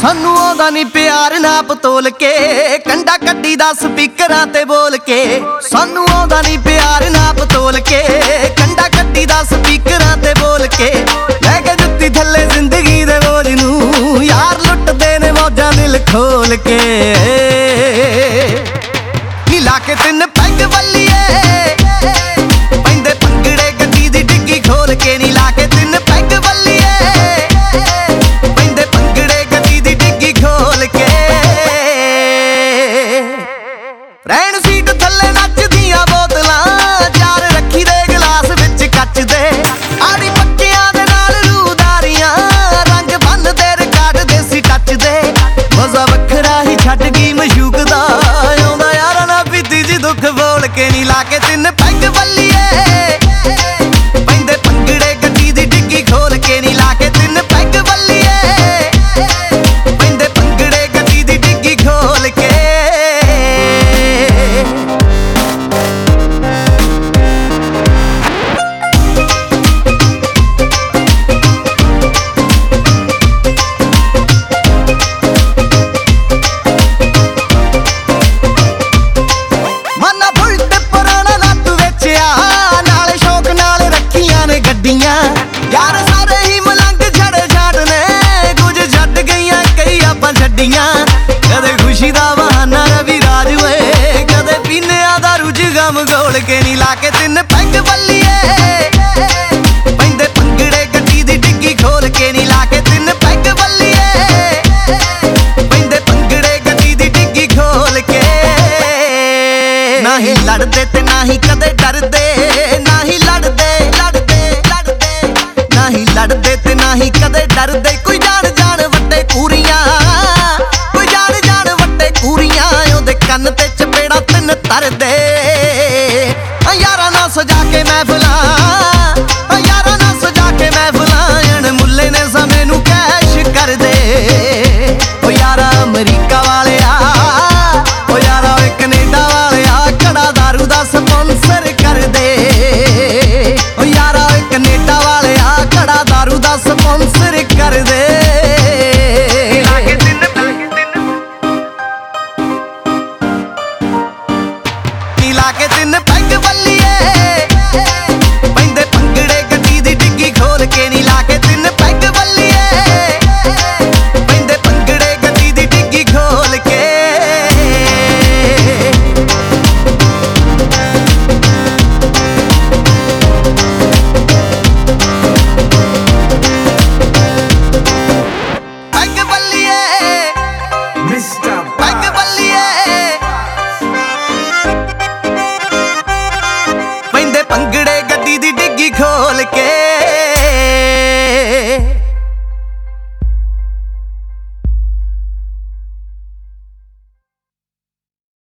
ਸਾਨੂੰ ਆਉਂਦਾ ਨਹੀਂ ਪਿਆਰ ਨਾ ਪਤੋਲ ਕੇ। ਕੰਡਾ ਕੱਢੀ ਦਾ ਸਪੀਕਰਾਂ ਤੇ ਬੋਲ ਕੇ। ਸਾਨੂੰ ਆਉਂਦਾ ਨਹੀਂ ਪਿਆਰ ਨਾ ਪਤੋਲ ਕੇ। ਕੰਡਾ ਕੱਢੀ ਦਾ ਸਪੀਕਰਾਂ ਤੇ ਬੋਲ ਕੇ। ਲੈ ਕੇ ਜੁੱਤੀ ਥੱਲੇ ਜ਼ਿੰਦਗੀ ਦੇ ਬੋਝ ਨੂੰ। ਯਾਰ ਲੁੱਟਦੇ ਨੇ ਮੌਜਾਂ ਦਿਲ ਖੋਲ ਕੇ। ਨੀ ਲਾ ਕੇ ਤਿੰਨ ਪੈਗ ਵੱਲੀਏ। ਲਾ ਕੇ ਕੇ ਨਹੀਂ ਲਾ ਕੇ ਤਿੰਨ ਪੈਗ ਬੱਲੀਏ ਪੈਂਦੇ ਪੰਗੜੇ ਗੱਡੀ ਦੀ ਡਿੱਗੀ ਖੋਲ ਕੇ ਨਹੀਂ ਲਾ ਕੇ ਤਿੰਨ ਪੈਗ ਬੱਲੀਏ ਪੈਂਦੇ ਪੰਗੜੇ ਗੱਡੀ ਦੀ ਡਿੱਗੀ ਖੋਲ ਕੇ। ਨਹੀਂ ਲੜਦੇ ਤੇ ਨਹੀਂ ਕਦੇ ਡਰਦੇ। ਨਹੀਂ ਲੜਦੇ ਲੜਦੇ ਲੜਦੇ। ਨਹੀਂ ਲੜਦੇ ਤੇ ਨਹੀਂ ਕਦੇ ਡਰਦੇ। ਕੋਈ ਜਾਣ ਜਾਣ ਵੱਡੇ ਪੂਰੀਆਂ ਲਾ ਕੇ ਤਿੰਨ ਪੈਗ ਵੱਲੀਏ ਪੈਂਦੇ